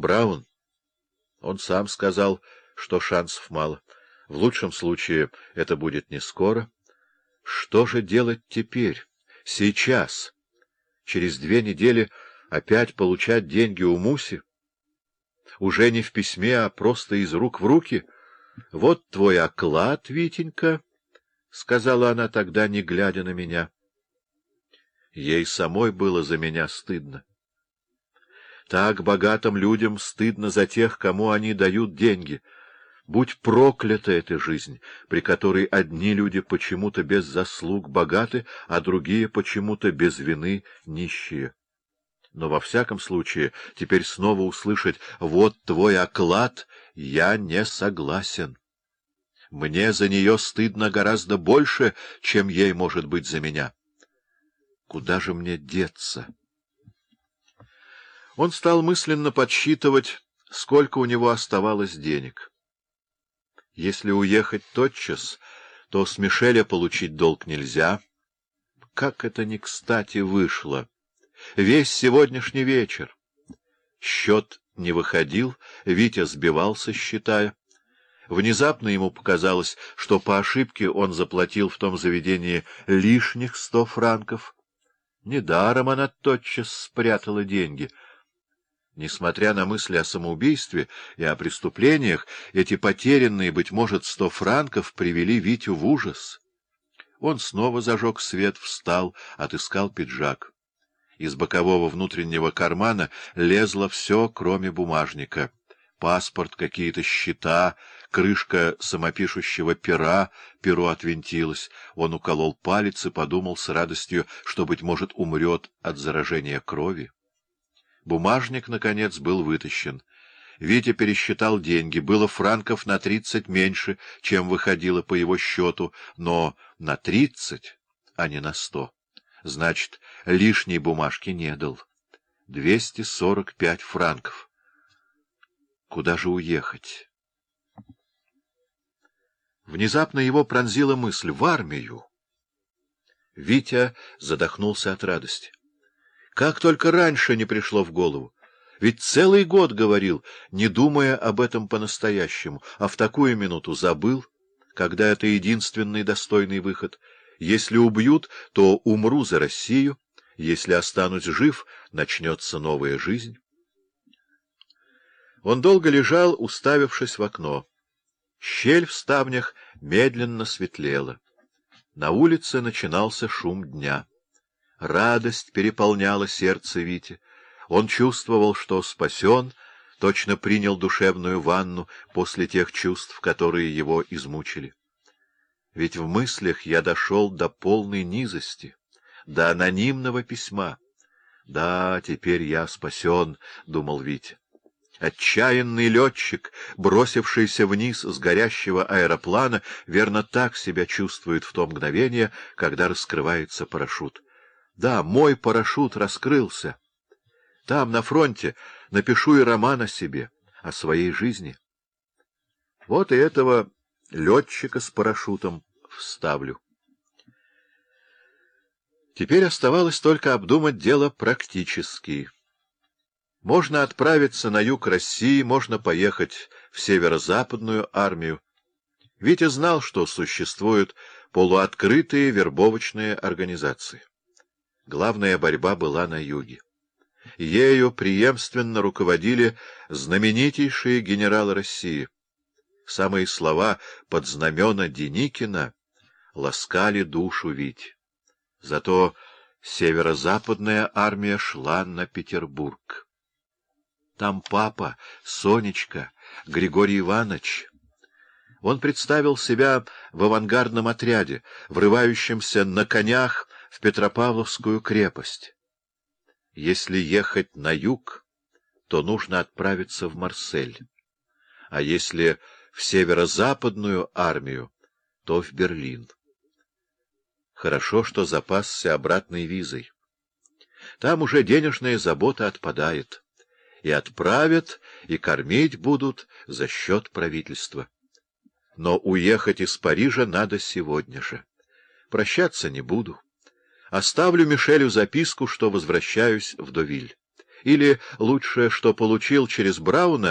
Браун? Он сам сказал, что шансов мало. В лучшем случае это будет не скоро. Что же делать теперь, сейчас? Через две недели опять получать деньги у Муси? Уже не в письме, а просто из рук в руки? Вот твой оклад, Витенька, — сказала она тогда, не глядя на меня. Ей самой было за меня стыдно. Так богатым людям стыдно за тех, кому они дают деньги. Будь проклята эта жизнь, при которой одни люди почему-то без заслуг богаты, а другие почему-то без вины нищие. Но во всяком случае, теперь снова услышать «вот твой оклад» я не согласен. Мне за нее стыдно гораздо больше, чем ей может быть за меня. Куда же мне деться? Он стал мысленно подсчитывать, сколько у него оставалось денег. Если уехать тотчас, то с Мишеля получить долг нельзя. Как это не кстати вышло! Весь сегодняшний вечер. Счет не выходил, Витя сбивался, считая. Внезапно ему показалось, что по ошибке он заплатил в том заведении лишних сто франков. Недаром она тотчас спрятала деньги. Несмотря на мысли о самоубийстве и о преступлениях, эти потерянные, быть может, сто франков привели Витю в ужас. Он снова зажег свет, встал, отыскал пиджак. Из бокового внутреннего кармана лезло все, кроме бумажника. Паспорт, какие-то счета, крышка самопишущего пера, перо отвинтилось. Он уколол палец и подумал с радостью, что, быть может, умрет от заражения крови. Бумажник, наконец, был вытащен. Витя пересчитал деньги. Было франков на тридцать меньше, чем выходило по его счету, но на тридцать, а не на сто. Значит, лишней бумажки не дал. Двести сорок пять франков. Куда же уехать? Внезапно его пронзила мысль — в армию. Витя задохнулся от радости. Как только раньше не пришло в голову. Ведь целый год говорил, не думая об этом по-настоящему, а в такую минуту забыл, когда это единственный достойный выход. Если убьют, то умру за Россию, если останусь жив, начнется новая жизнь. Он долго лежал, уставившись в окно. Щель в ставнях медленно светлела. На улице начинался шум дня. Радость переполняла сердце Вити. Он чувствовал, что спасен, точно принял душевную ванну после тех чувств, которые его измучили. Ведь в мыслях я дошел до полной низости, до анонимного письма. Да, теперь я спасен, — думал Витя. Отчаянный летчик, бросившийся вниз с горящего аэроплана, верно так себя чувствует в то мгновение, когда раскрывается парашют. Да, мой парашют раскрылся. Там, на фронте, напишу и роман о себе, о своей жизни. Вот и этого летчика с парашютом вставлю. Теперь оставалось только обдумать дело практически. Можно отправиться на юг России, можно поехать в северо-западную армию. Витя знал, что существуют полуоткрытые вербовочные организации. Главная борьба была на юге. Ею преемственно руководили знаменитейшие генералы России. Самые слова под знамена Деникина ласкали душу Вить. Зато северо-западная армия шла на Петербург. Там папа, Сонечка, Григорий Иванович. Он представил себя в авангардном отряде, врывающемся на конях в Петропавловскую крепость. Если ехать на юг, то нужно отправиться в Марсель, а если в северо-западную армию, то в Берлин. Хорошо, что запасся обратной визой. Там уже денежная забота отпадает и отправят, и кормить будут за счет правительства. Но уехать из Парижа надо сегодня же. Прощаться не буду. Оставлю Мишелю записку, что возвращаюсь в Довиль. Или лучшее, что получил через Брауна,